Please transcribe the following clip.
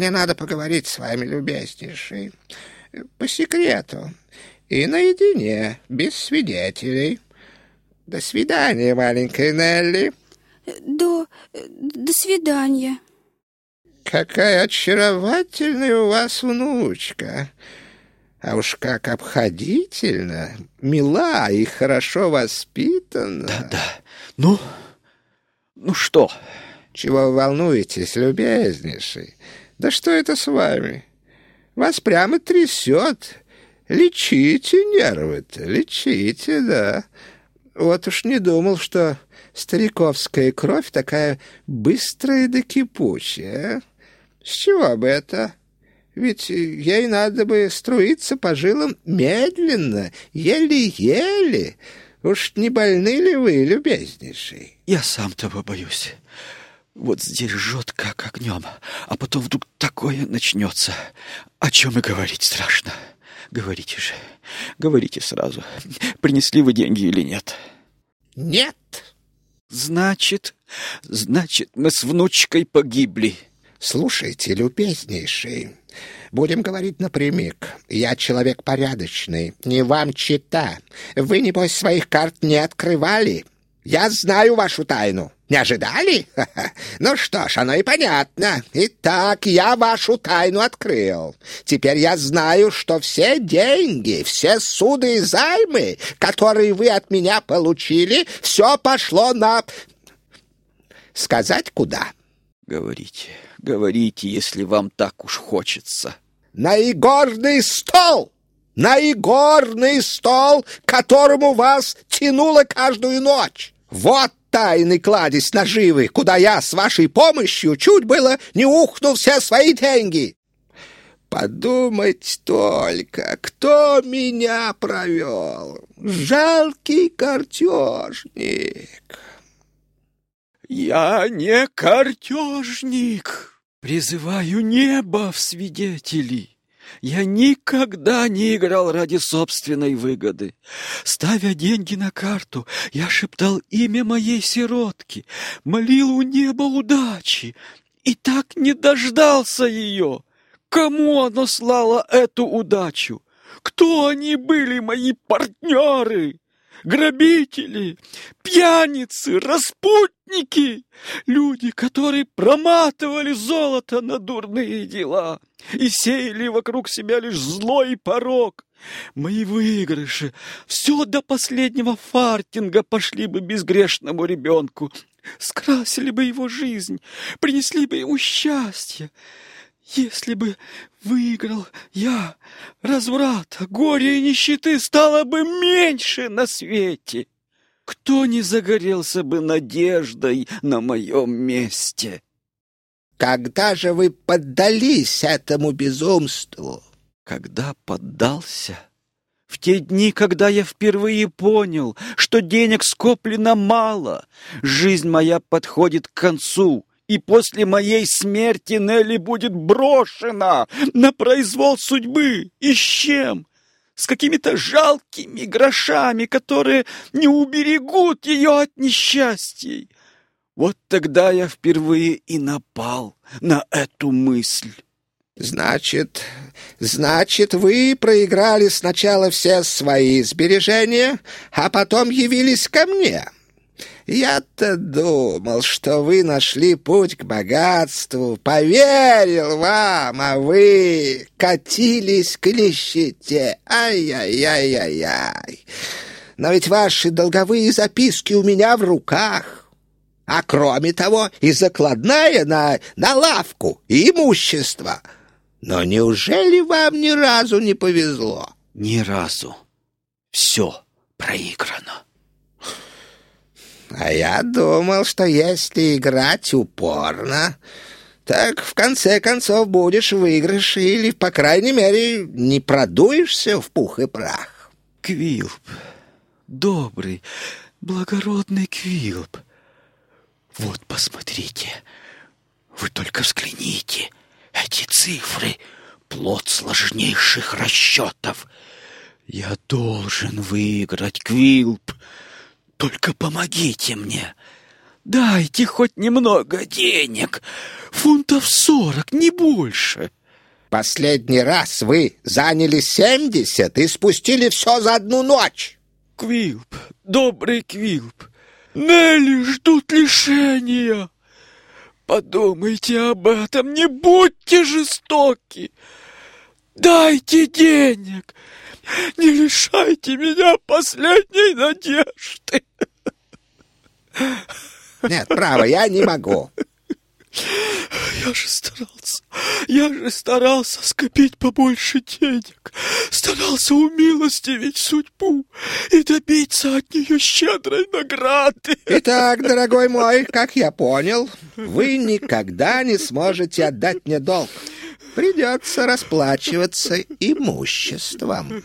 мне надо поговорить с вами, любезнейший, по секрету и наедине, без свидетелей. До свидания, маленькая Нелли. До... до свидания. Какая очаровательная у вас внучка. А уж как обходительно, мила и хорошо воспитана. Да-да. Ну, ну что? Чего вы волнуетесь, любезнейший? Да что это с вами? Вас прямо трясет. Лечите нервы-то, лечите, да. Вот уж не думал, что стариковская кровь такая быстрая да кипучая. С чего бы это? Ведь ей надо бы струиться по жилам медленно, еле-еле. Уж не больны ли вы, любезнейший? Я сам того боюсь. Вот здесь жжет, как огнем, а потом вдруг такое начнется, о чем и говорить страшно. Говорите же, говорите сразу, принесли вы деньги или нет? Нет. Значит, значит, мы с внучкой погибли. Слушайте, любезнейший, будем говорить напрямик. Я человек порядочный, не вам чита. Вы, небось, своих карт не открывали? Я знаю вашу тайну. Не ожидали? Ну что ж, оно и понятно. Итак, я вашу тайну открыл. Теперь я знаю, что все деньги, все суды и займы, которые вы от меня получили, все пошло на... Сказать куда? Говорите, говорите, если вам так уж хочется. На игорный стол! На игорный стол, которому вас тянуло каждую ночь. Вот тайный кладезь наживы, куда я с вашей помощью чуть было не ухнул все свои деньги. Подумать только, кто меня провел. Жалкий картежник. Я не картежник. Призываю небо в свидетели. Я никогда не играл ради собственной выгоды. Ставя деньги на карту, я шептал имя моей сиротки, молил у неба удачи и так не дождался ее. Кому оно слало эту удачу? Кто они были, мои партнеры? Грабители, пьяницы, распутники, люди, которые проматывали золото на дурные дела и сеяли вокруг себя лишь злой порог. Мои выигрыши все до последнего фартинга пошли бы безгрешному ребенку, скрасили бы его жизнь, принесли бы ему счастье. Если бы выиграл я, разврата, горя и нищеты стало бы меньше на свете. Кто не загорелся бы надеждой на моем месте? Когда же вы поддались этому безумству? Когда поддался? В те дни, когда я впервые понял, что денег скоплено мало, жизнь моя подходит к концу, и после моей смерти Нелли будет брошена на произвол судьбы. И с чем? С какими-то жалкими грошами, которые не уберегут ее от несчастий. Вот тогда я впервые и напал на эту мысль. Значит, значит, вы проиграли сначала все свои сбережения, а потом явились ко мне. Я-то думал, что вы нашли путь к богатству, поверил вам, а вы катились к нищете. Ай-яй-яй-яй-яй. Но ведь ваши долговые записки у меня в руках. А кроме того, и закладная на, на лавку, и имущество. Но неужели вам ни разу не повезло? Ни разу. Все проиграно. А я думал, что если играть упорно, так в конце концов будешь в выигрыше или, по крайней мере, не продуешься в пух и прах. Квилп, добрый, благородный Квилп, вот посмотрите, вы только взгляните, эти цифры — плод сложнейших расчетов. Я должен выиграть, Квилп, только помогите мне. Дайте хоть немного денег. Фунтов сорок, не больше. Последний раз вы заняли семьдесят и спустили все за одну ночь. Квилп, добрый Квилп, Нелли ждут лишения. Подумайте об этом, не будьте жестоки. Дайте денег, не лишайте меня последней надежды. Нет, право, я не могу. Я же старался, я же старался скопить побольше денег, старался умилостивить судьбу и добиться от нее щедрой награды. Итак, дорогой мой, как я понял, вы никогда не сможете отдать мне долг. Придется расплачиваться имуществом.